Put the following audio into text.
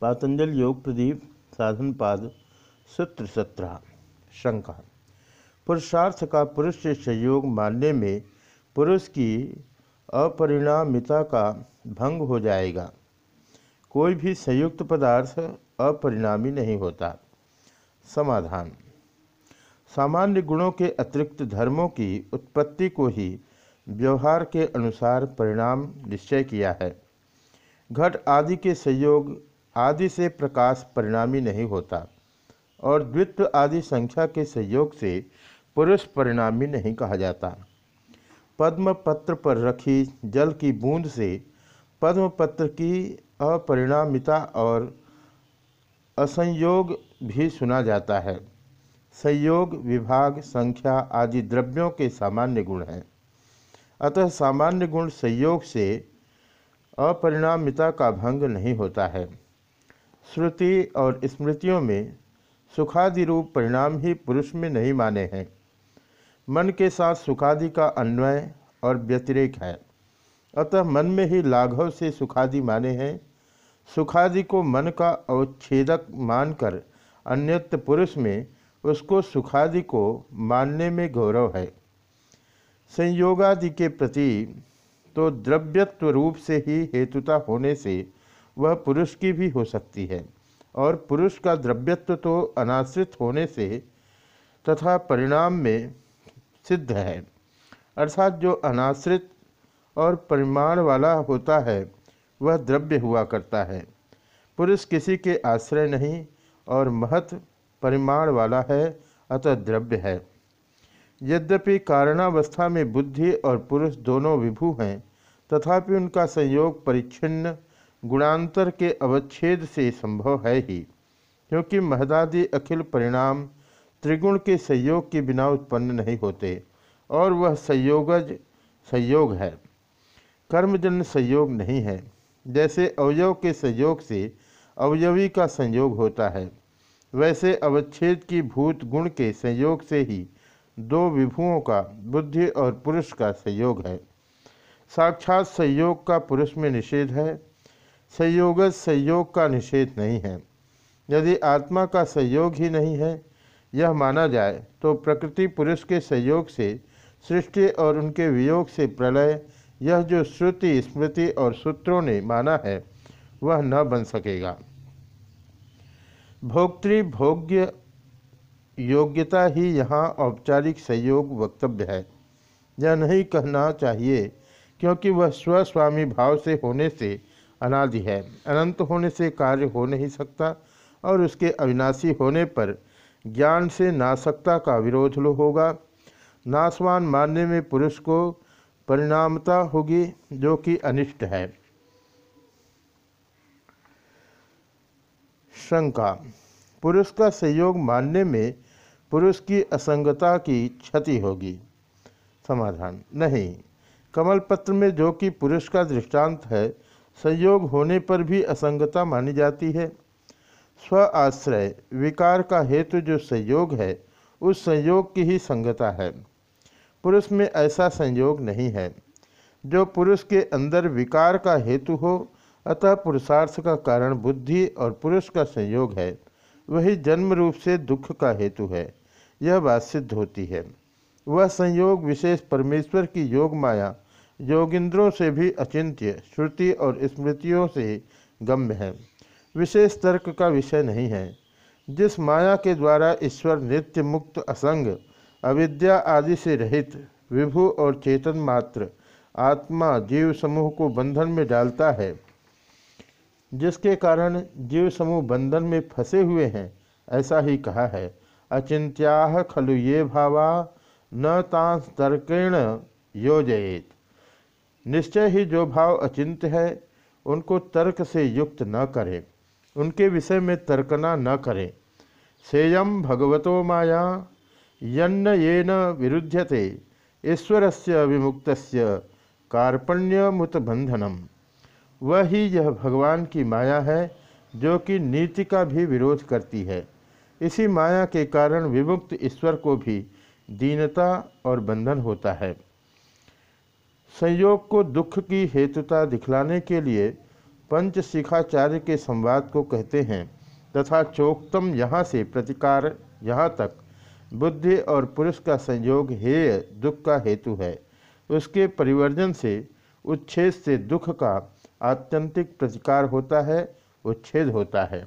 पातंजल योग प्रदीप साधन पाद, सूत्र सत्रह, शंका। पुरुषार्थ का पुरुष से संयोग मानने में पुरुष की अपरिणामिता का भंग हो जाएगा। कोई भी संयुक्त पदार्थ अपरिणामी नहीं होता। समाधान। सामान्य गुणों के अतिरिक्त धर्मों की उत्पत्ति को ही व्यवहार के अनुसार परिणाम निश्चय किया है। घट आदि के संयोग आदि से प्रकाश परिणामी नहीं होता, और द्वित्व आदि संख्या के संयोग से पुरुष परिणामी नहीं कहा जाता। पद्म पत्र पर रखी जल की बूंद से पद्म पत्र की अपरिणामिता और असंयोग भी सुना जाता है। संयोग, विभाग, संख्या आदि द्रव्यों के सामान्य गुण हैं। अतः सामान्य गुण संयोग से अपरिणामिता का भंग नहीं होता है। श्रुति और स्मृतियों में सुखादि रूप परिणाम ही पुरुष में नहीं माने हैं। मन के साथ सुखादि का अन्वय और व्यतिरेक है। अतः मन में ही लाघव से सुखादि माने हैं। सुखादि को मन का अवच्छेदक मानकर अन्यत्र पुरुष में उसको सुखादि को मानने में गौरव है। संयोगादि के प्रति तो द्रव्यत्व रूप से ही हेतुता होने से वह पुरुष की भी हो सकती है। और पुरुष का द्रव्यत्व तो अनाश्रित होने से तथा परिणाम में सिद्ध है। अर्थात जो अनाश्रित और परिमाण वाला होता है, वह द्रव्य हुआ करता है। पुरुष किसी के आश्रय नहीं और महत परिमाण वाला है, अतः द्रव्य है। यद्यपि कारणावस्था में बुद्धि और पुरुष दोनों विभू हैं, तथापि उनका संयोग परिच्छिन्न गुणांतर के अवच्छेद से संभव है ही, क्योंकि महदादि अखिल परिणाम त्रिगुण के संयोग के बिना उत्पन्न नहीं होते, और वह संयोगज संयोग है। कर्मजन्य संयोग नहीं है। जैसे अवयव के संयोग से अवयवी का संयोग होता है, वैसे अवच्छेद की भूत गुण के संयोग से ही दो विभुओं का, बुद्धि और पुरुष का संयोग है। साक्षात संयोग का पुरुष में निषेध है संयोग संयोग का निषेध नहीं है। यदि आत्मा का संयोग ही नहीं है, यह माना जाए तो प्रकृति पुरुष के संयोग से, सृष्टि और उनके वियोग से प्रलय, यह जो श्रुति, स्मृति और सूत्रों ने माना है, वह न बन सकेगा। भोक्तृभोग्य योग्यता ही यहाँ औपचारिक संयोग वक्तव्य है। यह नहीं कहना चाहिए, क्योंकि वह स्वस्वामी भाव से होने से अनादि है। अनंत होने से कार्य हो नहीं सकता और उसके अविनाशी होने पर ज्ञान से नासकता का विरोध होगा। नासवान मानने में पुरुष को परिणामता होगी, जो कि अनिष्ट है। शंका। पुरुष का संयोग मानने में पुरुष की असंगता की क्षति होगी। समाधान। नहीं। कमल पत्र में जो कि पुरुष का दृष्टांत है संयोग होने पर भी असंगता मानी जाती है। स्व आश्रय, विकार का हेतु जो संयोग है, उस संयोग की ही संगता है। पुरुष में ऐसा संयोग नहीं है। जो पुरुष के अंदर विकार का हेतु हो, अतः पुरुषार्थ का कारण बुद्धि और पुरुष का संयोग है। वही जन्म रूप से दुख का हेतु है। यह बात सिद्ध होती है। वह संयोग विशेष परमेश्वर की योग माया योगिंद्रों से भी अचिंत्य, श्रुति और स्मृतियों से गम्य है। विशेष तर्क का विषय नहीं है। जिस माया के द्वारा ईश्वर नित्य मुक्त, असंग, अविद्या आदि से रहित, विभु और चेतन मात्र, आत्मा जीव समूह को बंधन में डालता है, जिसके कारण जीव समूह बंधन में फंसे हुए हैं, ऐसा ही कहा है। अचिंत्या खलु ये भावा, न तांस तर्केण योजयेत। निश्चय ही जो भाव अचिंत है, उनको तर्क से युक्त न करें। उनके विषय में तर्कना न करें। सेयम भगवतो माया, यन्न येन विरुध्यते ईश्वर से विमुक्त कार्पण्यमुत बंधनम वह यह भगवान की माया है, जो कि नीति का भी विरोध करती है। इसी माया के कारण विमुक्त ईश्वर को भी दीनता और बंधन होता है। संयोग को दुख की हेतुता दिखलाने के लिए पंच शिखाचार्य के संवाद को कहते हैं, तथा चोक्तम यहाँ से प्रतिकार यहाँ तक। बुद्धि और पुरुष का संयोग हेय दुख का हेतु है। उसके परिवर्जन से उच्छेद से दुख का आत्यंतिक प्रतिकार होता है, उच्छेद होता है।